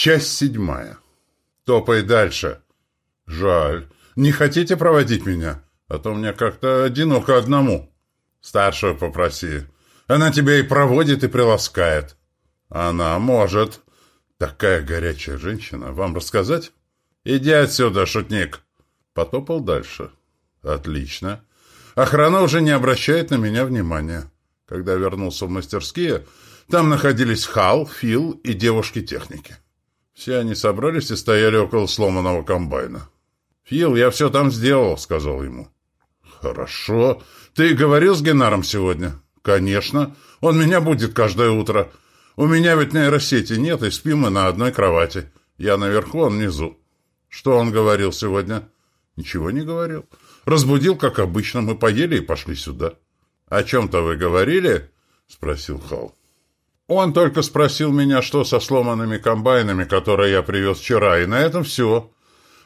Часть седьмая. Топай дальше. Жаль. Не хотите проводить меня? А то мне как-то одиноко одному. Старшую попроси. Она тебя и проводит, и приласкает. Она может. Такая горячая женщина. Вам рассказать? Иди отсюда, шутник. Потопал дальше. Отлично. Охрана уже не обращает на меня внимания. Когда вернулся в мастерские, там находились Хал, Фил и девушки-техники. Все они собрались и стояли около сломанного комбайна. «Фил, я все там сделал», — сказал ему. «Хорошо. Ты говорил с Генаром сегодня?» «Конечно. Он меня будет каждое утро. У меня ведь нейросети нет, и спим мы на одной кровати. Я наверху, он внизу». «Что он говорил сегодня?» «Ничего не говорил. Разбудил, как обычно. Мы поели и пошли сюда». «О чем-то вы говорили?» — спросил Хал. Он только спросил меня, что со сломанными комбайнами, которые я привез вчера, и на этом все.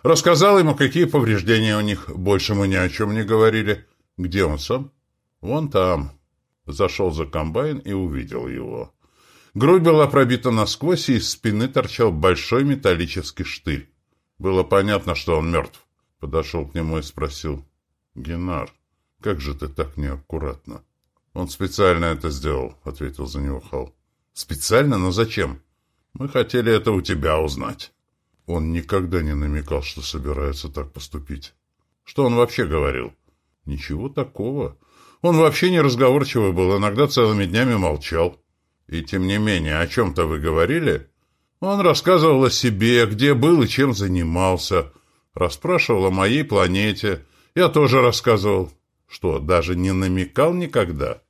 Рассказал ему, какие повреждения у них. Больше мы ни о чем не говорили. Где он сам? Вон там. Зашел за комбайн и увидел его. Грудь была пробита насквозь, и из спины торчал большой металлический штырь. Было понятно, что он мертв. Подошел к нему и спросил. «Генар, как же ты так неаккуратно?» «Он специально это сделал», — ответил за него Хал. Специально? Но зачем? Мы хотели это у тебя узнать. Он никогда не намекал, что собирается так поступить. Что он вообще говорил? Ничего такого. Он вообще не разговорчивый был, иногда целыми днями молчал. И тем не менее, о чем-то вы говорили? Он рассказывал о себе, где был и чем занимался. Расспрашивал о моей планете. Я тоже рассказывал. Что, даже не намекал никогда?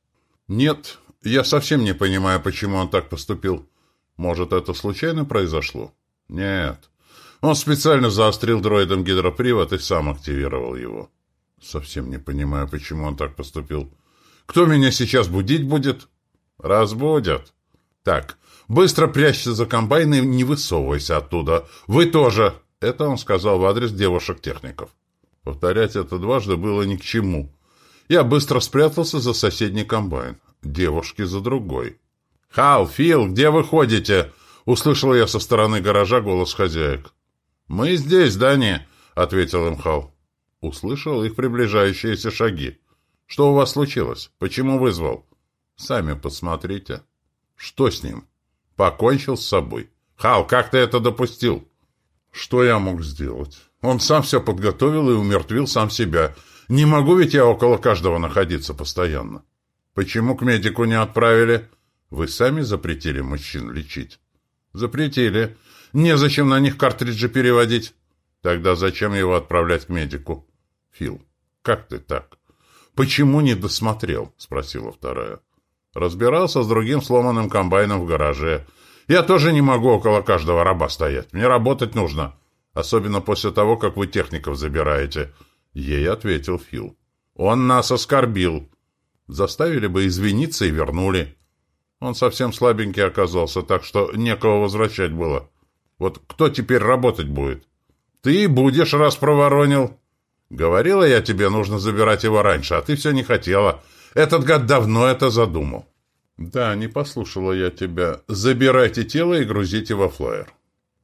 Нет, я совсем не понимаю, почему он так поступил. Может, это случайно произошло? Нет. Он специально заострил дроидом гидропривод и сам активировал его. Совсем не понимаю, почему он так поступил. Кто меня сейчас будить будет? Разбудят. Так, быстро прячься за комбайн и не высовывайся оттуда. Вы тоже. Это он сказал в адрес девушек-техников. Повторять это дважды было ни к чему. Я быстро спрятался за соседний комбайн девушки за другой. «Хал, Фил, где вы ходите?» — услышал я со стороны гаража голос хозяек. «Мы здесь, Дани», — ответил им Хал. Услышал их приближающиеся шаги. «Что у вас случилось? Почему вызвал?» «Сами посмотрите». «Что с ним?» «Покончил с собой». «Хал, как ты это допустил?» «Что я мог сделать?» «Он сам все подготовил и умертвил сам себя. Не могу ведь я около каждого находиться постоянно». Почему к медику не отправили? Вы сами запретили мужчин лечить? Запретили. Незачем на них картриджи переводить. Тогда зачем его отправлять к медику? Фил, как ты так? Почему не досмотрел? Спросила вторая. Разбирался с другим сломанным комбайном в гараже. Я тоже не могу около каждого раба стоять. Мне работать нужно. Особенно после того, как вы техников забираете. Ей ответил Фил. Он нас оскорбил. Заставили бы извиниться и вернули. Он совсем слабенький оказался, так что некого возвращать было. Вот кто теперь работать будет? Ты будешь, раз проворонил. Говорила я тебе, нужно забирать его раньше, а ты все не хотела. Этот гад давно это задумал. Да, не послушала я тебя. Забирайте тело и грузите во флайер.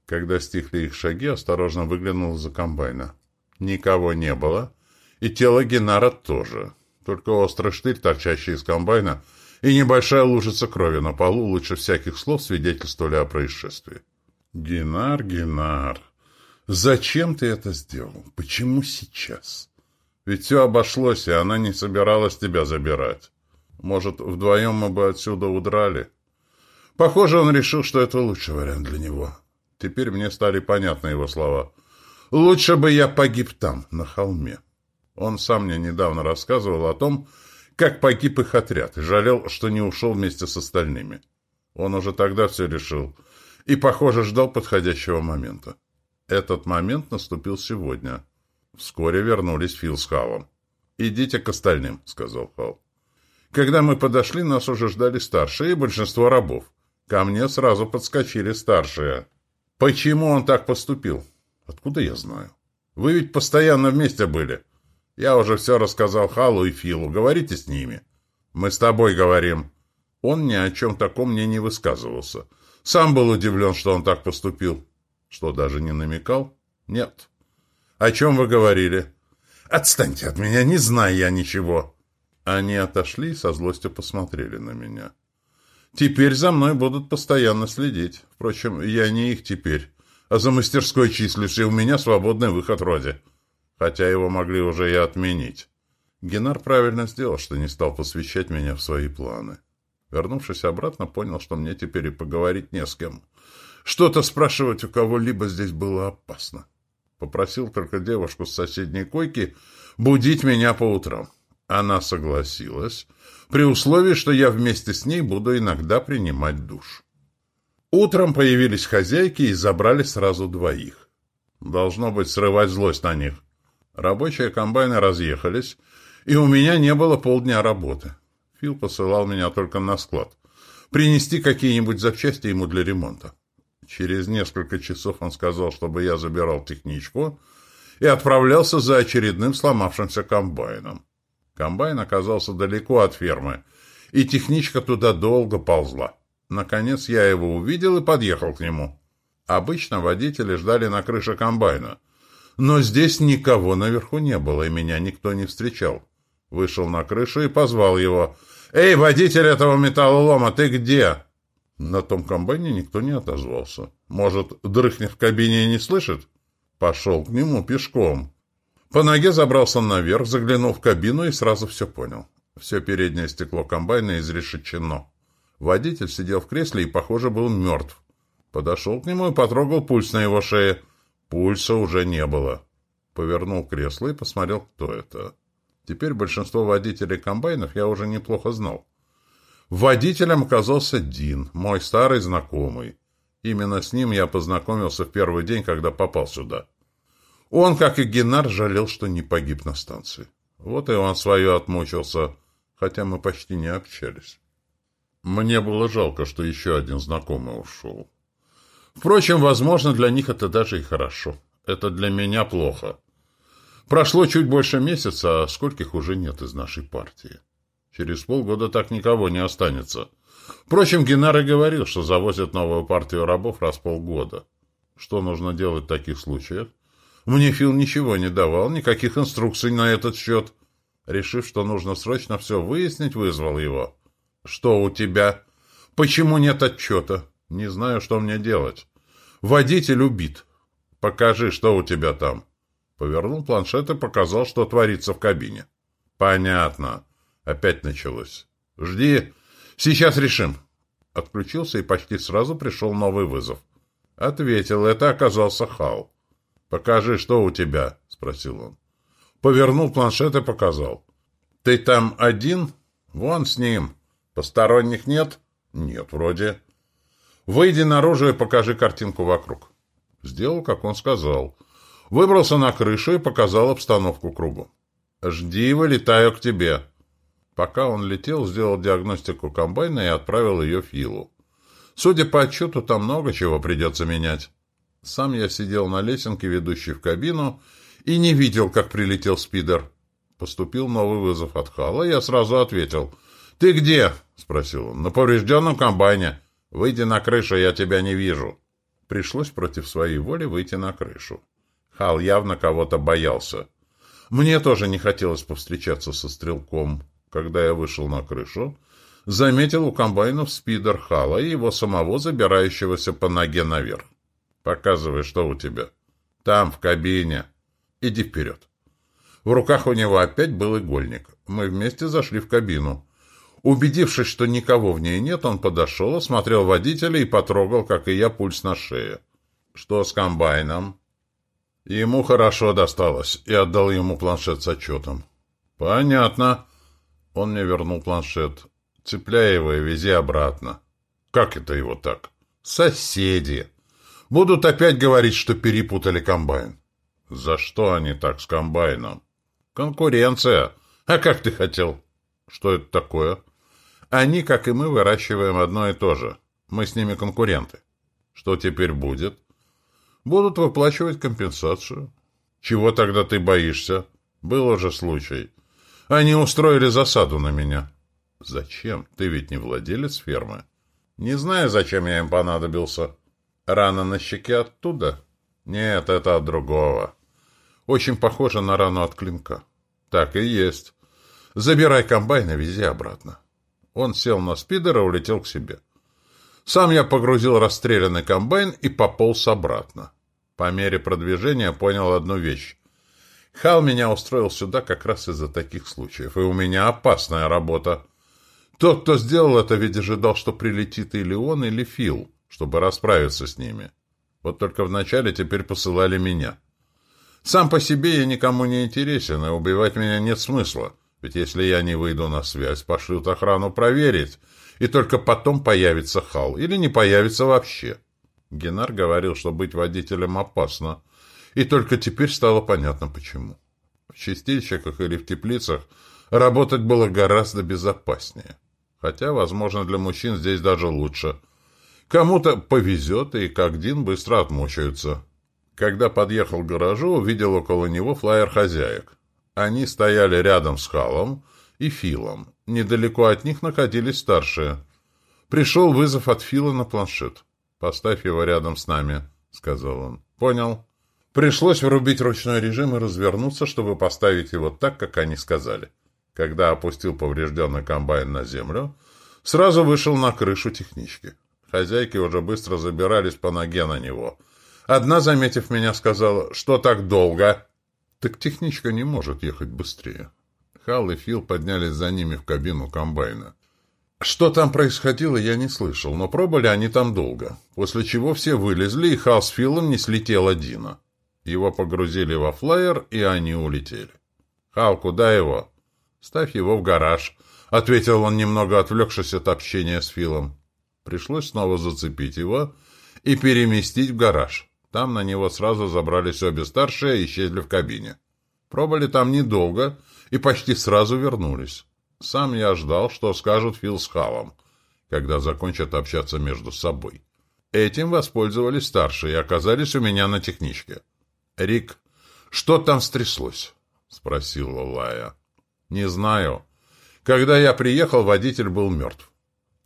Когда стихли их шаги, осторожно выглянул за комбайна. Никого не было, и тело Генара тоже. Только острый штырь, торчащий из комбайна, и небольшая лужица крови на полу лучше всяких слов свидетельствовали о происшествии. «Генар, Генар, зачем ты это сделал? Почему сейчас? Ведь все обошлось, и она не собиралась тебя забирать. Может, вдвоем мы бы отсюда удрали?» Похоже, он решил, что это лучший вариант для него. Теперь мне стали понятны его слова. «Лучше бы я погиб там, на холме». Он сам мне недавно рассказывал о том, как погиб их отряд, и жалел, что не ушел вместе с остальными. Он уже тогда все решил и, похоже, ждал подходящего момента. Этот момент наступил сегодня. Вскоре вернулись Фил с Халом. «Идите к остальным», — сказал Хал. Когда мы подошли, нас уже ждали старшие и большинство рабов. Ко мне сразу подскочили старшие. «Почему он так поступил?» «Откуда я знаю?» «Вы ведь постоянно вместе были». Я уже все рассказал Халу и Филу. Говорите с ними. Мы с тобой говорим. Он ни о чем таком мне не высказывался. Сам был удивлен, что он так поступил. Что, даже не намекал? Нет. О чем вы говорили? Отстаньте от меня, не знаю я ничего. Они отошли и со злостью посмотрели на меня. Теперь за мной будут постоянно следить. Впрочем, я не их теперь, а за мастерской числюсь, и у меня свободный выход вроде. Хотя его могли уже и отменить. Генар правильно сделал, что не стал посвящать меня в свои планы. Вернувшись обратно, понял, что мне теперь и поговорить не с кем. Что-то спрашивать у кого-либо здесь было опасно. Попросил только девушку с соседней койки будить меня по утрам. Она согласилась, при условии, что я вместе с ней буду иногда принимать душ. Утром появились хозяйки и забрали сразу двоих. Должно быть, срывать злость на них. Рабочие комбайны разъехались, и у меня не было полдня работы. Фил посылал меня только на склад. Принести какие-нибудь запчасти ему для ремонта. Через несколько часов он сказал, чтобы я забирал техничку и отправлялся за очередным сломавшимся комбайном. Комбайн оказался далеко от фермы, и техничка туда долго ползла. Наконец я его увидел и подъехал к нему. Обычно водители ждали на крыше комбайна, но здесь никого наверху не было, и меня никто не встречал. Вышел на крышу и позвал его. «Эй, водитель этого металлолома, ты где?» На том комбайне никто не отозвался. Может, дрыхнет в кабине и не слышит? Пошел к нему пешком. По ноге забрался наверх, заглянул в кабину и сразу все понял. Все переднее стекло комбайна изрешечено. Водитель сидел в кресле и, похоже, был мертв. Подошел к нему и потрогал пульс на его шее. Пульса уже не было. Повернул кресло и посмотрел, кто это. Теперь большинство водителей комбайнов я уже неплохо знал. Водителем оказался Дин, мой старый знакомый. Именно с ним я познакомился в первый день, когда попал сюда. Он, как и Геннар, жалел, что не погиб на станции. Вот и он свое отмучился, хотя мы почти не общались. Мне было жалко, что еще один знакомый ушел. Впрочем, возможно, для них это даже и хорошо. Это для меня плохо. Прошло чуть больше месяца, а скольких уже нет из нашей партии. Через полгода так никого не останется. Впрочем, Геннар и говорил, что завозят новую партию рабов раз в полгода. Что нужно делать в таких случаях? Мне Фил ничего не давал, никаких инструкций на этот счет. Решив, что нужно срочно все выяснить, вызвал его. «Что у тебя? Почему нет отчета? Не знаю, что мне делать. Водитель убит. Покажи, что у тебя там». Повернул планшет и показал, что творится в кабине. «Понятно. Опять началось. Жди. Сейчас решим». Отключился и почти сразу пришел новый вызов. Ответил. Это оказался Хал. «Покажи, что у тебя?» — спросил он. Повернул планшет и показал. «Ты там один? Вон с ним. Посторонних нет?» «Нет, вроде». «Выйди наружу и покажи картинку вокруг». Сделал, как он сказал. Выбрался на крышу и показал обстановку кругу. «Жди, вылетаю к тебе». Пока он летел, сделал диагностику комбайна и отправил ее Филу. Судя по отчету, там много чего придется менять. Сам я сидел на лесенке, ведущей в кабину, и не видел, как прилетел спидер. Поступил новый вызов от Хала, я сразу ответил. «Ты где?» — спросил он. «На поврежденном комбайне. Выйди на крышу, я тебя не вижу». Пришлось против своей воли выйти на крышу. Хал явно кого-то боялся. Мне тоже не хотелось повстречаться со стрелком. Когда я вышел на крышу, заметил у комбайнов спидер Хала и его самого, забирающегося по ноге наверх. «Показывай, что у тебя». «Там, в кабине». «Иди вперед». В руках у него опять был игольник. Мы вместе зашли в кабину. Убедившись, что никого в ней нет, он подошел, осмотрел водителя и потрогал, как и я, пульс на шее. «Что с комбайном?» Ему хорошо досталось, и отдал ему планшет с отчетом. «Понятно». Он мне вернул планшет. «Цепляй его и вези обратно». «Как это его так?» «Соседи. Будут опять говорить, что перепутали комбайн». «За что они так с комбайном?» «Конкуренция. А как ты хотел?» «Что это такое?» «Они, как и мы, выращиваем одно и то же. Мы с ними конкуренты». «Что теперь будет?» Будут выплачивать компенсацию. Чего тогда ты боишься? Был уже случай. Они устроили засаду на меня. Зачем? Ты ведь не владелец фермы. Не знаю, зачем я им понадобился. Рана на щеке оттуда? Нет, это от другого. Очень похоже на рану от клинка. Так и есть. Забирай комбайн и вези обратно. Он сел на спидер и улетел к себе. Сам я погрузил расстрелянный комбайн и пополз обратно. По мере продвижения понял одну вещь. Хал меня устроил сюда как раз из-за таких случаев, и у меня опасная работа. Тот, кто сделал это, ведь ожидал, что прилетит или он, или Фил, чтобы расправиться с ними. Вот только вначале теперь посылали меня. Сам по себе я никому не интересен, и убивать меня нет смысла, ведь если я не выйду на связь, пошлют охрану проверить, и только потом появится Хал, или не появится вообще. Генар говорил, что быть водителем опасно, и только теперь стало понятно, почему. В чистильщиках или в теплицах работать было гораздо безопаснее. Хотя, возможно, для мужчин здесь даже лучше. Кому-то повезет, и как Дин быстро отмучаются. Когда подъехал к гаражу, увидел около него флайер хозяек. Они стояли рядом с Халом и Филом. Недалеко от них находились старшие. Пришел вызов от Фила на планшет. «Поставь его рядом с нами», — сказал он. «Понял». Пришлось врубить ручной режим и развернуться, чтобы поставить его так, как они сказали. Когда опустил поврежденный комбайн на землю, сразу вышел на крышу технички. Хозяйки уже быстро забирались по ноге на него. Одна, заметив меня, сказала, что так долго? Так техничка не может ехать быстрее. Хал и Фил поднялись за ними в кабину комбайна. Что там происходило, я не слышал, но пробыли они там долго, после чего все вылезли, и Хал с Филом несли тело Дина. Его погрузили во флайер, и они улетели. «Хал, куда его?» «Ставь его в гараж», — ответил он, немного отвлекшись от общения с Филом. Пришлось снова зацепить его и переместить в гараж. Там на него сразу забрались обе старшие и исчезли в кабине. Пробыли там недолго и почти сразу вернулись. Сам я ждал, что скажут Фил с Халом, когда закончат общаться между собой. Этим воспользовались старшие и оказались у меня на техничке. «Рик, что там стряслось?» — спросила Лая. «Не знаю. Когда я приехал, водитель был мертв.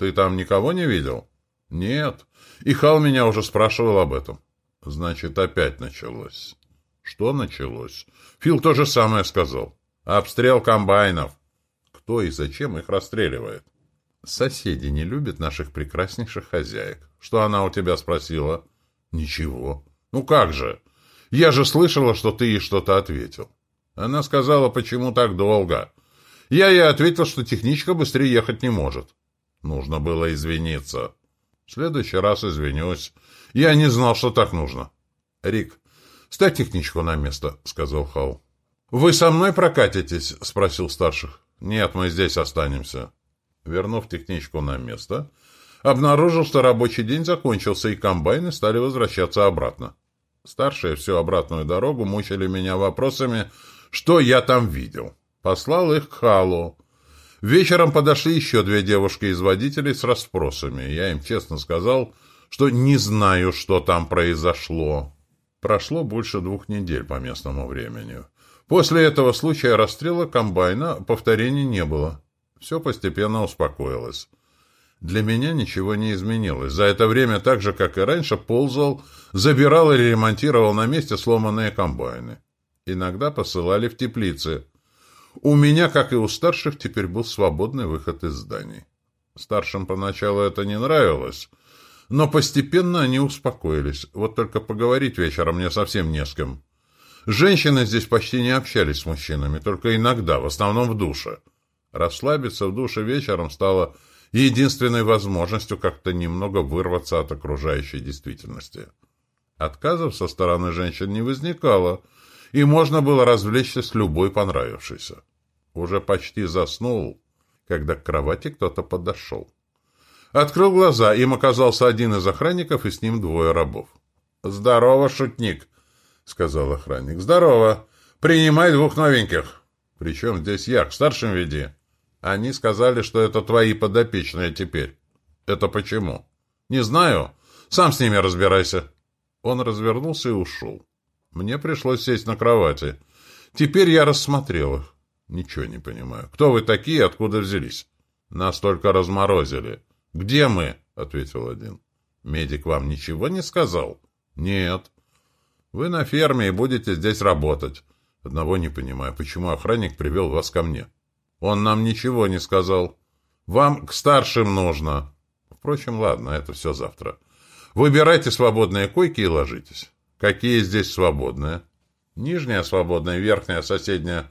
Ты там никого не видел?» «Нет. И Хал меня уже спрашивал об этом». «Значит, опять началось». «Что началось?» «Фил то же самое сказал. Обстрел комбайнов». «Кто и зачем их расстреливает?» «Соседи не любят наших прекраснейших хозяек. Что она у тебя спросила?» «Ничего». «Ну как же?» Я же слышала, что ты ей что-то ответил. Она сказала, почему так долго. Я ей ответил, что техничка быстрее ехать не может. Нужно было извиниться. В следующий раз извинюсь. Я не знал, что так нужно. Рик, ставь техничку на место, сказал Хал. Вы со мной прокатитесь? спросил старших. Нет, мы здесь останемся. Вернув техничку на место, обнаружил, что рабочий день закончился, и комбайны стали возвращаться обратно. Старшие всю обратную дорогу мучили меня вопросами, что я там видел. Послал их к Халу. Вечером подошли еще две девушки из водителей с расспросами. Я им честно сказал, что не знаю, что там произошло. Прошло больше двух недель по местному времени. После этого случая расстрела комбайна повторений не было. Все постепенно успокоилось. Для меня ничего не изменилось. За это время, так же, как и раньше, ползал, забирал или ремонтировал на месте сломанные комбайны. Иногда посылали в теплицы. У меня, как и у старших, теперь был свободный выход из зданий. Старшим поначалу это не нравилось, но постепенно они успокоились. Вот только поговорить вечером мне совсем не с кем. Женщины здесь почти не общались с мужчинами, только иногда, в основном в душе. Расслабиться в душе вечером стало единственной возможностью как-то немного вырваться от окружающей действительности. Отказов со стороны женщин не возникало, и можно было развлечься с любой понравившейся. Уже почти заснул, когда к кровати кто-то подошел. Открыл глаза, им оказался один из охранников и с ним двое рабов. «Здорово, шутник!» — сказал охранник. «Здорово! Принимай двух новеньких!» «Причем здесь я, к старшим веди!» Они сказали, что это твои подопечные теперь. Это почему? Не знаю. Сам с ними разбирайся. Он развернулся и ушел. Мне пришлось сесть на кровати. Теперь я рассмотрел их. Ничего не понимаю. Кто вы такие и откуда взялись? Нас только разморозили. Где мы? Ответил один. Медик вам ничего не сказал? Нет. Вы на ферме и будете здесь работать. Одного не понимаю, почему охранник привел вас ко мне. Он нам ничего не сказал. Вам к старшим нужно. Впрочем, ладно, это все завтра. Выбирайте свободные койки и ложитесь. Какие здесь свободные? Нижняя свободная, верхняя, соседняя.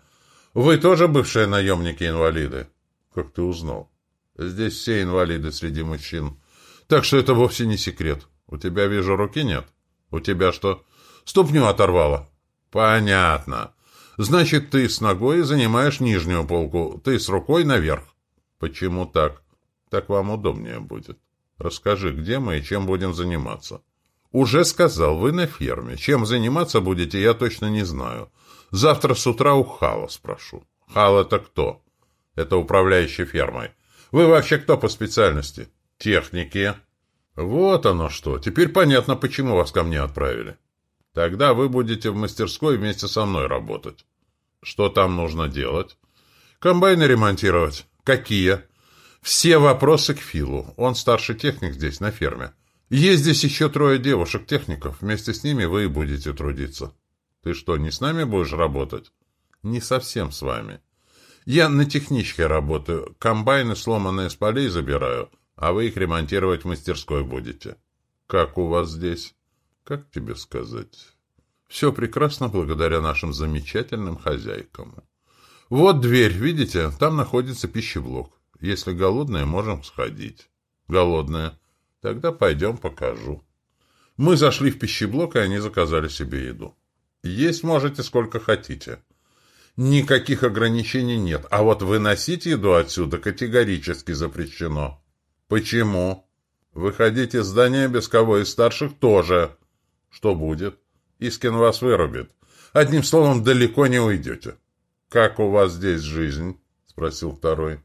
Вы тоже бывшие наемники-инвалиды? Как ты узнал? Здесь все инвалиды среди мужчин. Так что это вовсе не секрет. У тебя, вижу, руки нет. У тебя что? Ступню оторвало. Понятно. Значит, ты с ногой занимаешь нижнюю полку, ты с рукой наверх. Почему так? Так вам удобнее будет. Расскажи, где мы и чем будем заниматься. Уже сказал, вы на ферме. Чем заниматься будете, я точно не знаю. Завтра с утра у Хала спрошу. Хал это кто? Это управляющий фермой. Вы вообще кто по специальности? Техники. Вот оно что. Теперь понятно, почему вас ко мне отправили. Тогда вы будете в мастерской вместе со мной работать. Что там нужно делать? Комбайны ремонтировать. Какие? Все вопросы к Филу. Он старший техник здесь, на ферме. Есть здесь еще трое девушек-техников. Вместе с ними вы и будете трудиться. Ты что, не с нами будешь работать? Не совсем с вами. Я на техничке работаю. Комбайны сломанные с полей забираю, а вы их ремонтировать в мастерской будете. Как у вас здесь? Как тебе сказать? Все прекрасно благодаря нашим замечательным хозяйкам. Вот дверь, видите? Там находится пищеблок. Если голодные, можем сходить. Голодные. Тогда пойдем покажу. Мы зашли в пищеблок, и они заказали себе еду. Есть можете сколько хотите. Никаких ограничений нет. А вот выносить еду отсюда категорически запрещено. Почему? Выходить из здания без кого из старших тоже. Что будет? Искин вас вырубит. Одним словом, далеко не уйдете. «Как у вас здесь жизнь?» — спросил второй.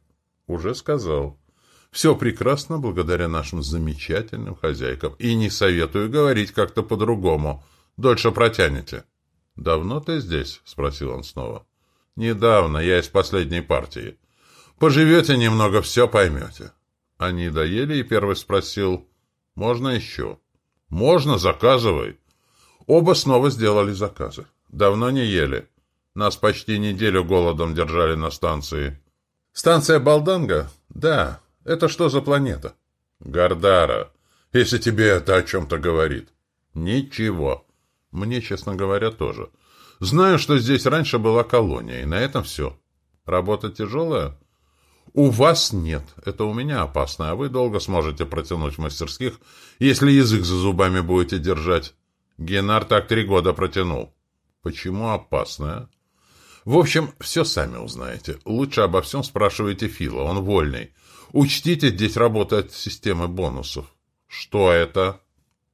«Уже сказал. Все прекрасно благодаря нашим замечательным хозяйкам. И не советую говорить как-то по-другому. Дольше протянете». «Давно ты здесь?» — спросил он снова. «Недавно. Я из последней партии. Поживете немного, все поймете». Они доели, и первый спросил, «Можно еще?» «Можно, заказывай». Оба снова сделали заказы. Давно не ели. Нас почти неделю голодом держали на станции. Станция Балданга? Да. Это что за планета? Гардара. Если тебе это о чем-то говорит. Ничего. Мне, честно говоря, тоже. Знаю, что здесь раньше была колония, и на этом все. Работа тяжелая? У вас нет. Это у меня опасно, а вы долго сможете протянуть в мастерских, если язык за зубами будете держать. Генар так три года протянул. Почему опасная? В общем, все сами узнаете. Лучше обо всем спрашивайте Фила, он вольный. Учтите, здесь работает система бонусов. Что это?